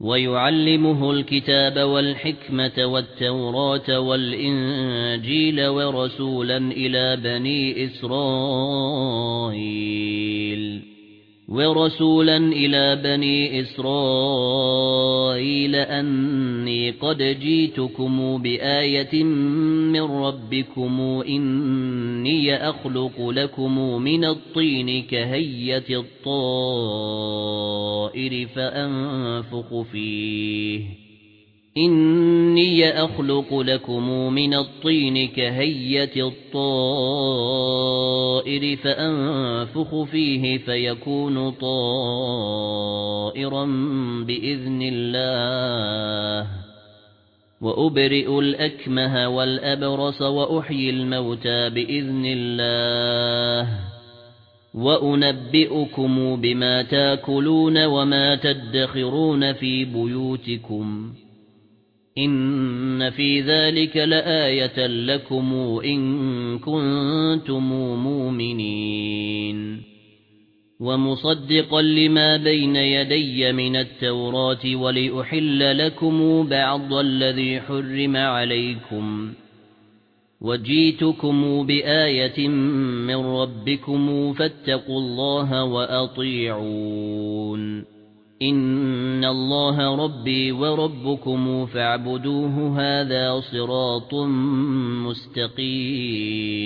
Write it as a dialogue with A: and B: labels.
A: ويعلمه الكتاب والحكمة والتوراة والإنجيل ورسولا إلى بني إسرائيل. ورسولا إلى بني إسرائيل أني قد جيتكم بآية من ربكم إني أخلق لكم من الطين كهية الطائر فأنفق فيه. إني أخلق لكم من الطين كهية الطائر فأنفخ فيه فيكون طائرا بإذن الله. وأبرئ الأكمه والأبرص وأحيي الموتى بإذن الله. وأنبئكم بما تأكلون وما تدخرون في بيوتكم. إن في ذلك لآية لكم إن كنتم مؤمنين. ومصدقا لما بين يدي من التوراة ولأحل لكم بعض الذي حرم عليكم وجيتكم بآية من ربكم فاتقوا الله وأطيعون إن الله ربي وربكم فاعبدوه هذا صراط مستقيم